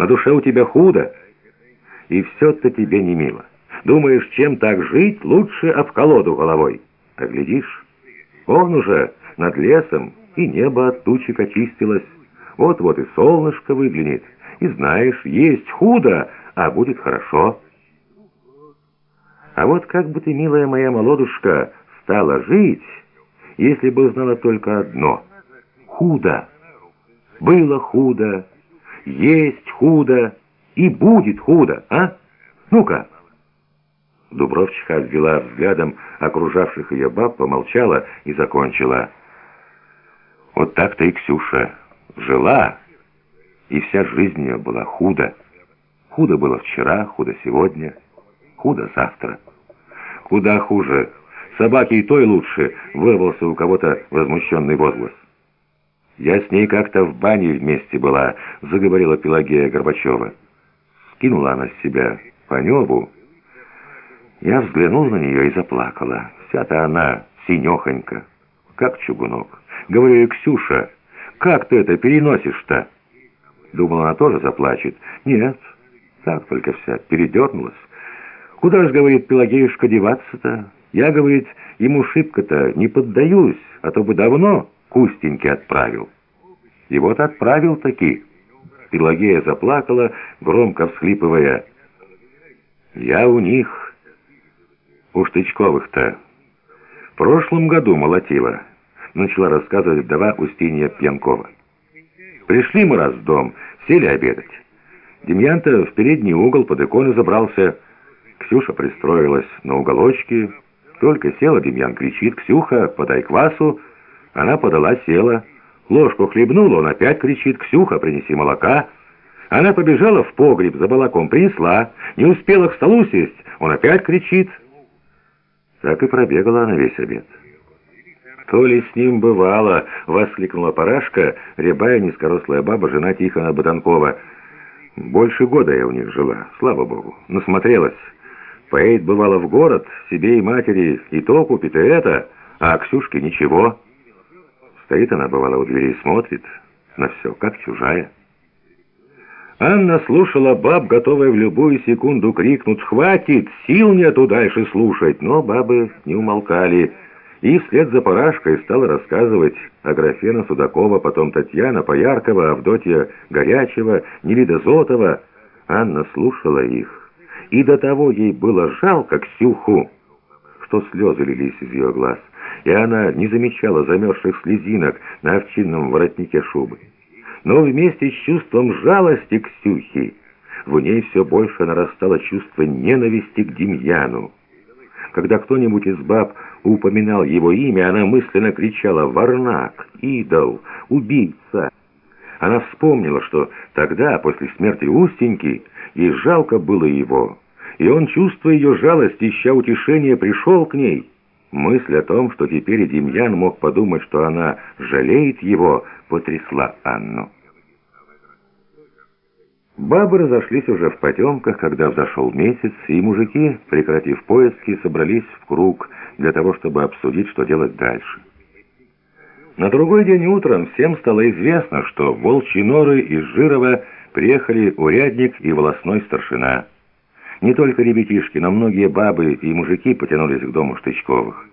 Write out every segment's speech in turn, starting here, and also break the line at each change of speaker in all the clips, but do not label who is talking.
На душе у тебя худо, и все-то тебе не мило. Думаешь, чем так жить, лучше об колоду головой. А глядишь, он уже над лесом, и небо от тучек очистилось. Вот-вот и солнышко выглянет, и знаешь, есть худо, а будет хорошо. А вот как бы ты, милая моя молодушка, стала жить, если бы знала только одно — худо. Было худо, есть худо и будет худо, а? Ну-ка. Дубровчиха обвела взглядом окружавших ее баб, помолчала и закончила. Вот так-то и Ксюша жила, и вся жизнь ее была худо. Худо было вчера, худо сегодня, худо завтра. Куда хуже. Собаки и той лучше, вырвался у кого-то возмущенный возглас. «Я с ней как-то в бане вместе была», — заговорила Пелагея Горбачева. Скинула она с себя Паневу. Я взглянул на нее и заплакала. Вся-то она синехонька, как чугунок. Говорю ей, Ксюша, как ты это переносишь-то? Думала, она тоже заплачет. Нет, так только вся передернулась. Куда ж, говорит Пелагеюшка, деваться-то? Я, говорит, ему шибко-то не поддаюсь, а то бы давно Кустеньки отправил. И вот отправил таки. Пелагея заплакала, громко всхлипывая. Я у них, у Штычковых-то, в прошлом году молотила, начала рассказывать вдова Устинья Пьянкова. Пришли мы раз в дом, сели обедать. Демьян-то в передний угол под икону забрался. Ксюша пристроилась на уголочке. Только села, Демьян кричит, «Ксюха, подай квасу!» Она подала, села. Ложку хлебнула, он опять кричит, «Ксюха, принеси молока!» Она побежала в погреб за молоком, принесла. Не успела к столу сесть, он опять кричит. Так и пробегала она весь обед. «То ли с ним бывало!» — воскликнула Парашка, рябая низкорослая баба, жена Тихона Ботанкова. «Больше года я у них жила, слава богу, насмотрелась. Поедет, бывало, в город, себе и матери и то купит, и это, а Ксюшке ничего». Стоит она, бывало, у двери и смотрит на все, как чужая. Анна слушала баб, готовая в любую секунду крикнуть «Хватит! Сил нету дальше слушать!» Но бабы не умолкали, и вслед за Парашкой стала рассказывать Аграфена Судакова, потом Татьяна Пояркова, Авдотья Горячева, Нелида Зотова. Анна слушала их, и до того ей было жалко Ксюху, что слезы лились из ее глаз и она не замечала замерзших слезинок на овчинном воротнике шубы. Но вместе с чувством жалости к Ксюхе в ней все больше нарастало чувство ненависти к Демьяну. Когда кто-нибудь из баб упоминал его имя, она мысленно кричала «Варнак! Идол! Убийца!». Она вспомнила, что тогда, после смерти Устеньки, ей жалко было его, и он, чувствуя ее жалость, ища утешения, пришел к ней – Мысль о том, что теперь Демьян мог подумать, что она жалеет его, потрясла Анну. Бабы разошлись уже в потемках, когда взошел месяц, и мужики, прекратив поиски, собрались в круг для того, чтобы обсудить, что делать дальше. На другой день утром всем стало известно, что волчьи норы из Жирова приехали урядник и волосной старшина. Не только ребятишки, но многие бабы и мужики потянулись к дому Штычковых.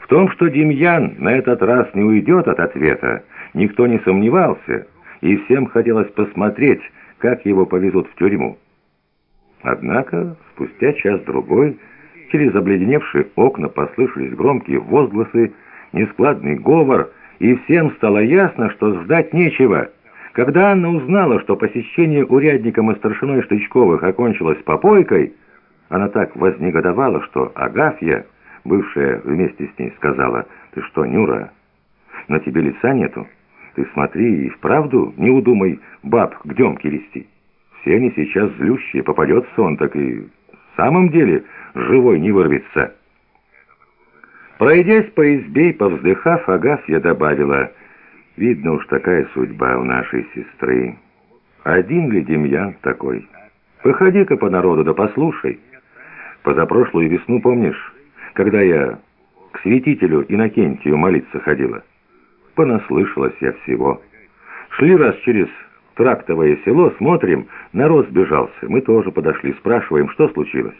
В том, что Демьян на этот раз не уйдет от ответа, никто не сомневался, и всем хотелось посмотреть, как его повезут в тюрьму. Однако, спустя час-другой, через обледеневшие окна послышались громкие возгласы, нескладный говор, и всем стало ясно, что сдать нечего — когда Анна узнала, что посещение урядником и старшиной Штычковых окончилось попойкой, она так вознегодовала, что Агафья, бывшая вместе с ней, сказала, «Ты что, Нюра, на тебе лица нету? Ты смотри и вправду не удумай баб к Демке вести. Все они сейчас злющие, попадется он, так и в самом деле живой не вырвется». Пройдясь по избе и повздыхав, Агафья добавила — Видно уж такая судьба у нашей сестры. Один ли Демьян такой? Походи-ка по народу, да послушай. Позапрошлую весну, помнишь, когда я к святителю Иннокентию молиться ходила? Понаслышалась я всего. Шли раз через трактовое село, смотрим, народ сбежался. Мы тоже подошли, спрашиваем, что случилось.